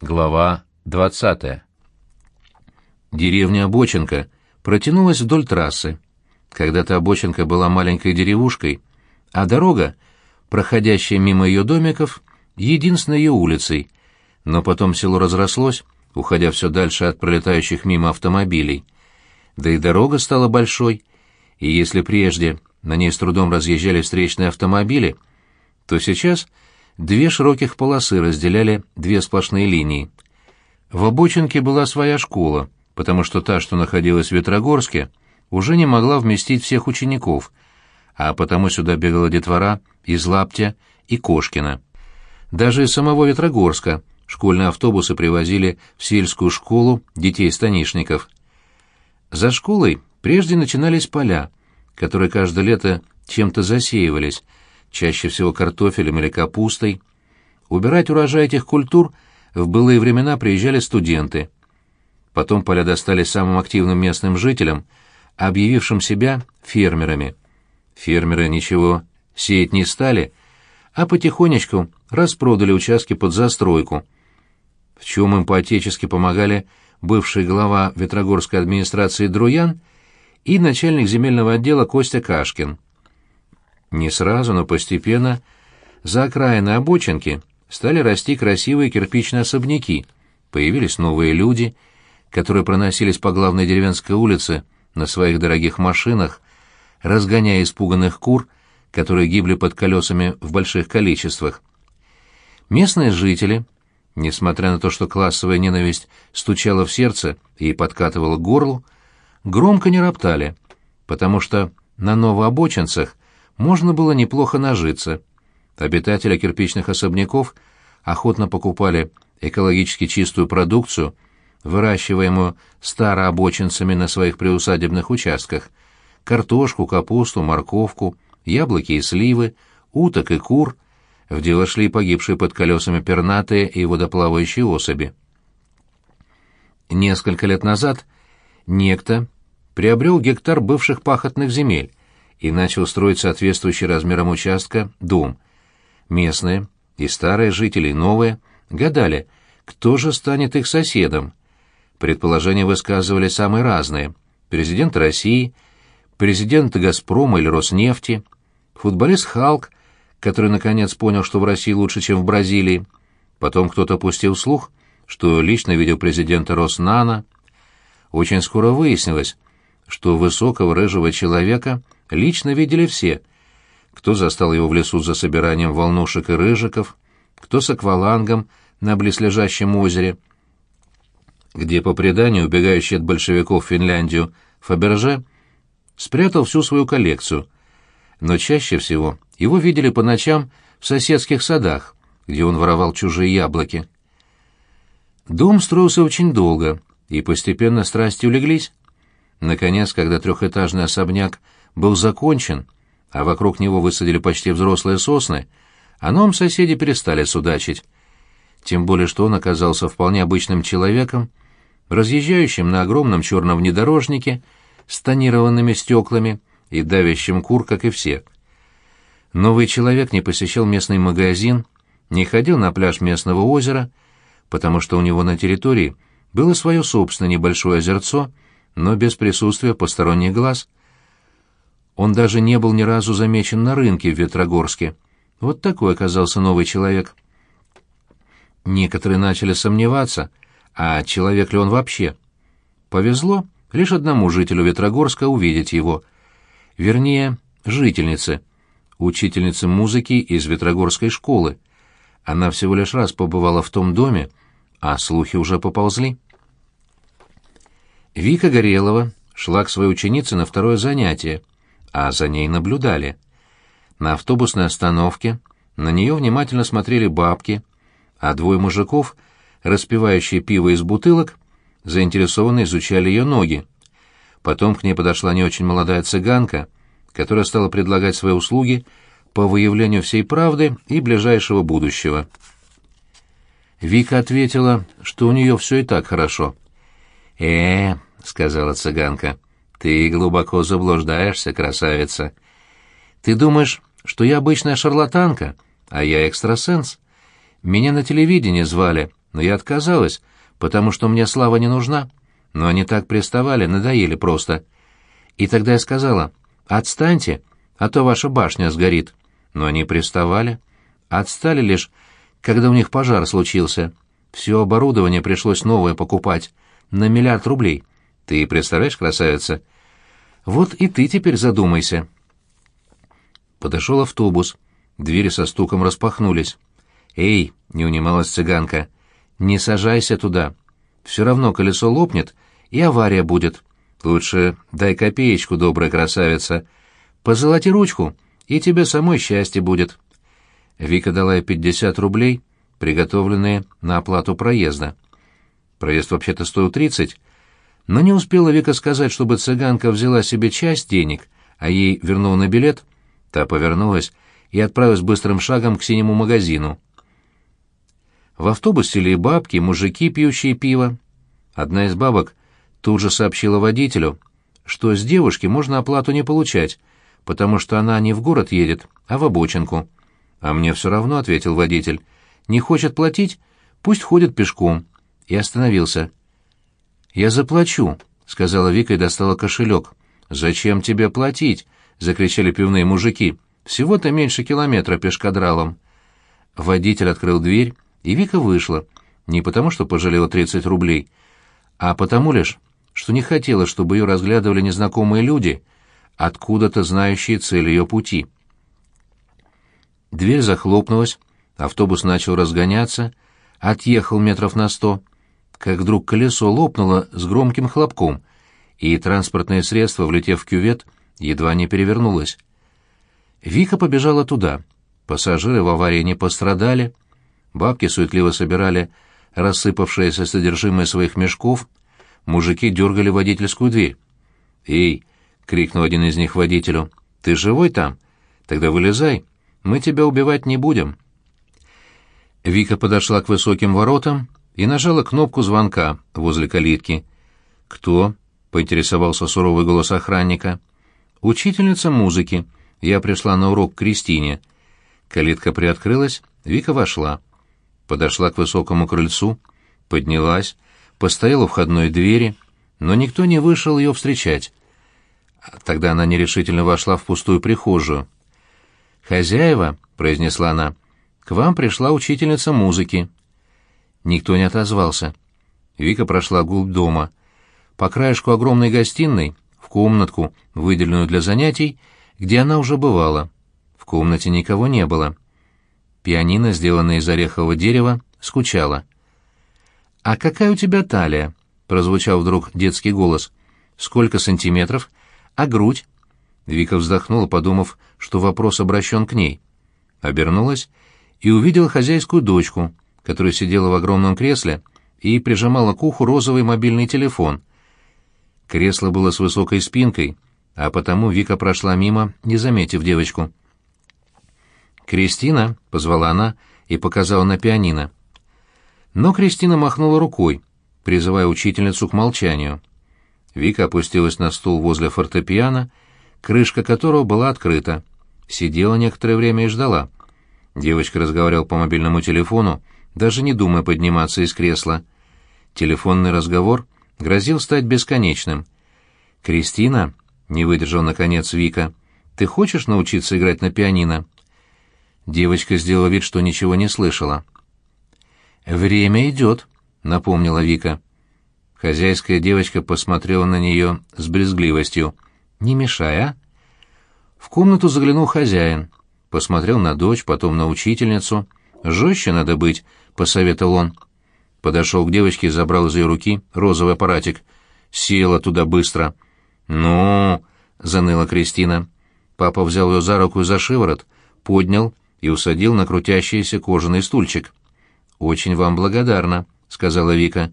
Глава 20. Деревня Обоченко протянулась вдоль трассы. Когда-то Обоченко была маленькой деревушкой, а дорога, проходящая мимо ее домиков, единственной ее улицей. Но потом село разрослось, уходя все дальше от пролетающих мимо автомобилей. Да и дорога стала большой, и если прежде на ней с трудом разъезжали встречные автомобили, то сейчас — Две широких полосы разделяли две сплошные линии. В обочинке была своя школа, потому что та, что находилась в Ветрогорске, уже не могла вместить всех учеников, а потому сюда бегала детвора из Лаптя и Кошкина. Даже из самого Ветрогорска школьные автобусы привозили в сельскую школу детей-станишников. За школой прежде начинались поля, которые каждое лето чем-то засеивались — чаще всего картофелем или капустой. Убирать урожай этих культур в былые времена приезжали студенты. Потом поля достались самым активным местным жителям, объявившим себя фермерами. Фермеры ничего сеять не стали, а потихонечку распродали участки под застройку. В чем им по-отечески помогали бывший глава Ветрогорской администрации Друян и начальник земельного отдела Костя Кашкин. Не сразу, но постепенно за окраины обочинки стали расти красивые кирпичные особняки, появились новые люди, которые проносились по главной деревенской улице на своих дорогих машинах, разгоняя испуганных кур, которые гибли под колесами в больших количествах. Местные жители, несмотря на то, что классовая ненависть стучала в сердце и подкатывала к горлу, громко не роптали, потому что на новообочинцах можно было неплохо нажиться. Обитатели кирпичных особняков охотно покупали экологически чистую продукцию, выращиваемую старообочинцами на своих приусадебных участках, картошку, капусту, морковку, яблоки и сливы, уток и кур. В дело шли погибшие под колесами пернатые и водоплавающие особи. Несколько лет назад некто приобрел гектар бывших пахотных земель, и начал строить соответствующий размерам участка дом. Местные, и старые жители, и новые, гадали, кто же станет их соседом. Предположения высказывали самые разные. Президент России, президент «Газпрома» или «Роснефти», футболист «Халк», который наконец понял, что в России лучше, чем в Бразилии. Потом кто-то пустил слух, что лично видел президента Роснана. Очень скоро выяснилось, что высокого рыжего человека – лично видели все. Кто застал его в лесу за собиранием волнушек и рыжиков, кто с аквалангом на близлежащем озере, где, по преданию, убегающий от большевиков в Финляндию Фаберже спрятал всю свою коллекцию. Но чаще всего его видели по ночам в соседских садах, где он воровал чужие яблоки. Дом строился очень долго, и постепенно страсти улеглись. Наконец, когда трехэтажный особняк был закончен, а вокруг него высадили почти взрослые сосны, а о новом соседи перестали судачить. Тем более, что он оказался вполне обычным человеком, разъезжающим на огромном черном внедорожнике с тонированными стеклами и давящим кур, как и все. Новый человек не посещал местный магазин, не ходил на пляж местного озера, потому что у него на территории было свое собственное небольшое озерцо, но без присутствия посторонних глаз — он даже не был ни разу замечен на рынке в Ветрогорске. Вот такой оказался новый человек. Некоторые начали сомневаться, а человек ли он вообще. Повезло лишь одному жителю Ветрогорска увидеть его. Вернее, жительнице, учительнице музыки из Ветрогорской школы. Она всего лишь раз побывала в том доме, а слухи уже поползли. Вика Горелова шла к своей ученице на второе занятие — а за ней наблюдали. На автобусной остановке на нее внимательно смотрели бабки, а двое мужиков, распивающие пиво из бутылок, заинтересованно изучали ее ноги. Потом к ней подошла не очень молодая цыганка, которая стала предлагать свои услуги по выявлению всей правды и ближайшего будущего. Вика ответила, что у нее все и так хорошо. «Э-э», — сказала цыганка, — ты глубоко заблуждаешься, красавица. Ты думаешь, что я обычная шарлатанка, а я экстрасенс. Меня на телевидении звали, но я отказалась, потому что мне слава не нужна. Но они так приставали, надоели просто. И тогда я сказала, «Отстаньте, а то ваша башня сгорит». Но они приставали. Отстали лишь, когда у них пожар случился. Все оборудование пришлось новое покупать на миллиард рублей — ты представляешь, красавица? Вот и ты теперь задумайся. Подошел автобус. Двери со стуком распахнулись. «Эй!» — не унималась цыганка. «Не сажайся туда. Все равно колесо лопнет, и авария будет. Лучше дай копеечку, добрая красавица. Позолоти ручку, и тебе самой счастье будет». Вика дала ей пятьдесят рублей, приготовленные на оплату проезда. Проезд вообще-то стоил тридцать, но не успела Вика сказать, чтобы цыганка взяла себе часть денег, а ей вернул на билет, та повернулась и отправилась быстрым шагом к синему магазину. В автобусе сели бабки, мужики, пьющие пиво. Одна из бабок тут же сообщила водителю, что с девушки можно оплату не получать, потому что она не в город едет, а в обочинку. «А мне все равно», — ответил водитель. «Не хочет платить? Пусть ходит пешком». И остановился. «Я заплачу», — сказала Вика и достала кошелек. «Зачем тебе платить?» — закричали пивные мужики. «Всего-то меньше километра пешкадралом». Водитель открыл дверь, и Вика вышла. Не потому, что пожалела 30 рублей, а потому лишь, что не хотела, чтобы ее разглядывали незнакомые люди, откуда-то знающие цель ее пути. Дверь захлопнулась, автобус начал разгоняться, отъехал метров на сто как вдруг колесо лопнуло с громким хлопком, и транспортное средство, влетев в кювет, едва не перевернулось. Вика побежала туда. Пассажиры в аварии не пострадали. Бабки суетливо собирали рассыпавшееся содержимое своих мешков. Мужики дергали водительскую дверь. «Эй!» — крикнул один из них водителю. «Ты живой там? Тогда вылезай. Мы тебя убивать не будем». Вика подошла к высоким воротам и нажала кнопку звонка возле калитки. «Кто?» — поинтересовался суровый голос охранника. «Учительница музыки. Я пришла на урок к Кристине». Калитка приоткрылась, Вика вошла. Подошла к высокому крыльцу, поднялась, постояла у входной двери, но никто не вышел ее встречать. Тогда она нерешительно вошла в пустую прихожую. «Хозяева», — произнесла она, — «к вам пришла учительница музыки». Никто не отозвался. Вика прошла глубь дома. По краешку огромной гостиной, в комнатку, выделенную для занятий, где она уже бывала. В комнате никого не было. Пианино, сделанное из орехового дерева, скучало. «А какая у тебя талия?» — прозвучал вдруг детский голос. «Сколько сантиметров? А грудь?» Вика вздохнула, подумав, что вопрос обращен к ней. Обернулась и увидела хозяйскую дочку — которая сидела в огромном кресле и прижимала к уху розовый мобильный телефон. Кресло было с высокой спинкой, а потому Вика прошла мимо, не заметив девочку. «Кристина», — позвала она и показала на пианино. Но Кристина махнула рукой, призывая учительницу к молчанию. Вика опустилась на стул возле фортепиано, крышка которого была открыта. Сидела некоторое время и ждала. Девочка разговаривала по мобильному телефону, даже не думая подниматься из кресла. Телефонный разговор грозил стать бесконечным. «Кристина», — не выдержал наконец Вика, — «ты хочешь научиться играть на пианино?» Девочка сделала вид, что ничего не слышала. «Время идет», — напомнила Вика. Хозяйская девочка посмотрела на нее с брезгливостью. «Не мешай, а?» В комнату заглянул хозяин. Посмотрел на дочь, потом на учительницу — Жестче надо быть, посоветовал он. Подошел к девочке и забрал из ее руки розовый аппаратик. Села туда быстро. Ну, заныла Кристина. Папа взял ее за руку и за шиворот, поднял и усадил на крутящийся кожаный стульчик. «Очень вам благодарна», — сказала Вика.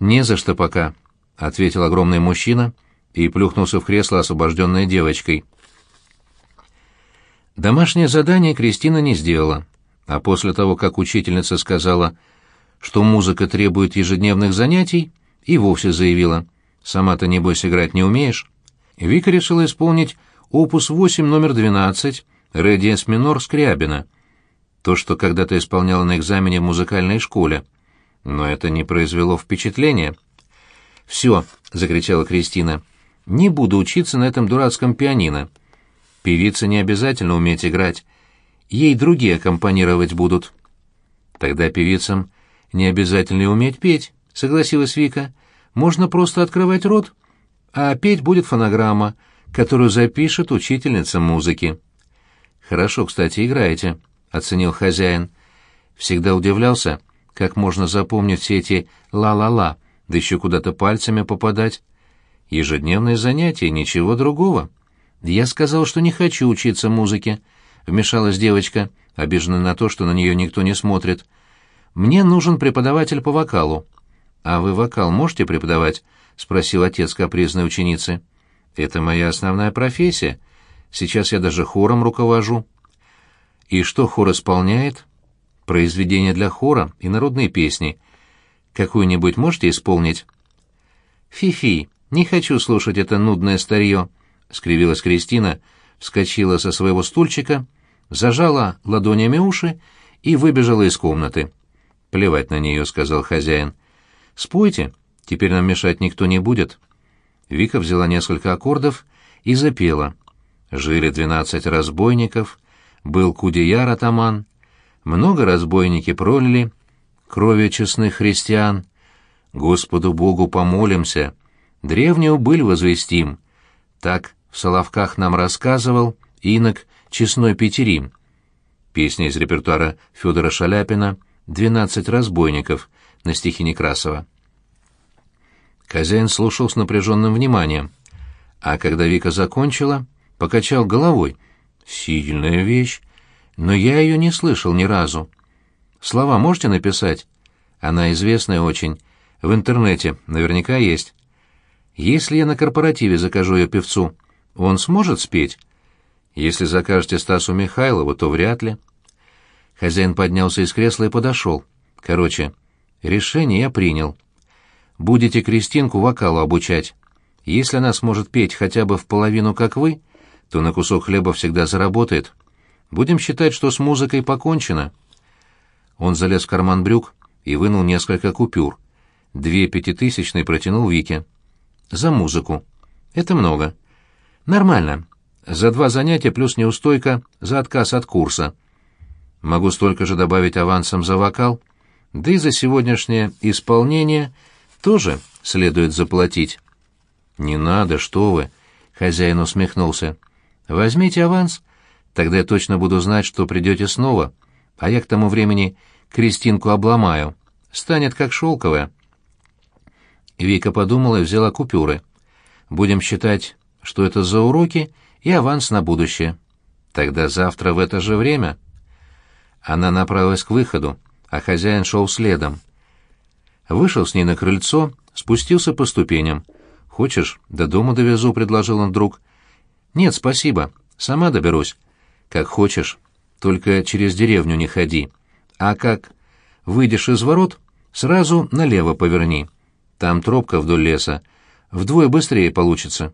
«Не за что пока», — ответил огромный мужчина и плюхнулся в кресло, освобожденное девочкой. Домашнее задание Кристина не сделала. А после того, как учительница сказала, что музыка требует ежедневных занятий, и вовсе заявила, «Сама-то, небось, играть не умеешь». Вика решила исполнить опус 8 номер 12 «Редиес минор» Скрябина, то, что когда-то исполняла на экзамене в музыкальной школе. Но это не произвело впечатления. «Все», — закричала Кристина, — «не буду учиться на этом дурацком пианино. Певица не обязательно уметь играть» ей другие аккомпанировать будут. Тогда певицам не обязательно уметь петь, согласилась Вика. Можно просто открывать рот, а петь будет фонограмма, которую запишет учительница музыки. Хорошо, кстати, играете, оценил хозяин. Всегда удивлялся, как можно запомнить все эти ла-ла-ла, да еще куда-то пальцами попадать. Ежедневные занятия, ничего другого. Я сказал, что не хочу учиться музыке вмешалась девочка, обиженная на то, что на нее никто не смотрит. «Мне нужен преподаватель по вокалу». «А вы вокал можете преподавать?» — спросил отец капризной ученицы. «Это моя основная профессия. Сейчас я даже хором руковожу». «И что хор исполняет?» «Произведения для хора и народные песни. Какую-нибудь можете исполнить?» «Фи-фи, не хочу слушать это нудное старье», — скривилась Кристина, вскочила со своего стульчика — зажала ладонями уши и выбежала из комнаты. «Плевать на нее», — сказал хозяин. «Спойте, теперь нам мешать никто не будет». Вика взяла несколько аккордов и запела. «Жили двенадцать разбойников, был кудеяр-атаман, много разбойники пролили, крови честных христиан. Господу Богу помолимся, древнюю быль возвестим». Так в Соловках нам рассказывал инок честной Петерим. Песня из репертуара Федора Шаляпина «Двенадцать разбойников» на стихи Некрасова. Хозяин слушал с напряженным вниманием, а когда Вика закончила, покачал головой. «Сильная вещь, но я ее не слышал ни разу. Слова можете написать? Она известная очень, в интернете наверняка есть. Если я на корпоративе закажу ее певцу, он сможет спеть?» Если закажете Стасу Михайлову, то вряд ли. Хозяин поднялся из кресла и подошел. Короче, решение я принял. Будете Кристинку вокалу обучать. Если она сможет петь хотя бы в половину, как вы, то на кусок хлеба всегда заработает. Будем считать, что с музыкой покончено. Он залез в карман брюк и вынул несколько купюр. Две пятитысячные протянул Вике. За музыку. Это много. Нормально за два занятия плюс неустойка за отказ от курса. Могу столько же добавить авансом за вокал, да и за сегодняшнее исполнение тоже следует заплатить. «Не надо, что вы!» — хозяин усмехнулся. «Возьмите аванс, тогда я точно буду знать, что придете снова, а я к тому времени Кристинку обломаю. Станет как шелковая». Вика подумала и взяла купюры. «Будем считать, что это за уроки», — и аванс на будущее. Тогда завтра в это же время. Она направилась к выходу, а хозяин шел следом. Вышел с ней на крыльцо, спустился по ступеням. «Хочешь, до дома довезу», — предложил он друг. «Нет, спасибо. Сама доберусь». «Как хочешь. Только через деревню не ходи. А как? Выйдешь из ворот, сразу налево поверни. Там тропка вдоль леса. Вдвое быстрее получится».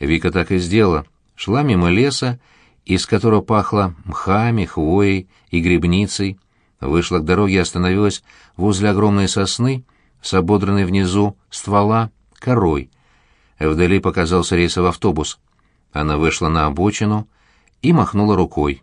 Вика так и сделала. Шла мимо леса, из которого пахло мхами, хвоей и грибницей. Вышла к дороге и остановилась возле огромной сосны с ободранной внизу ствола корой. Вдали показался рейсовый автобус. Она вышла на обочину и махнула рукой.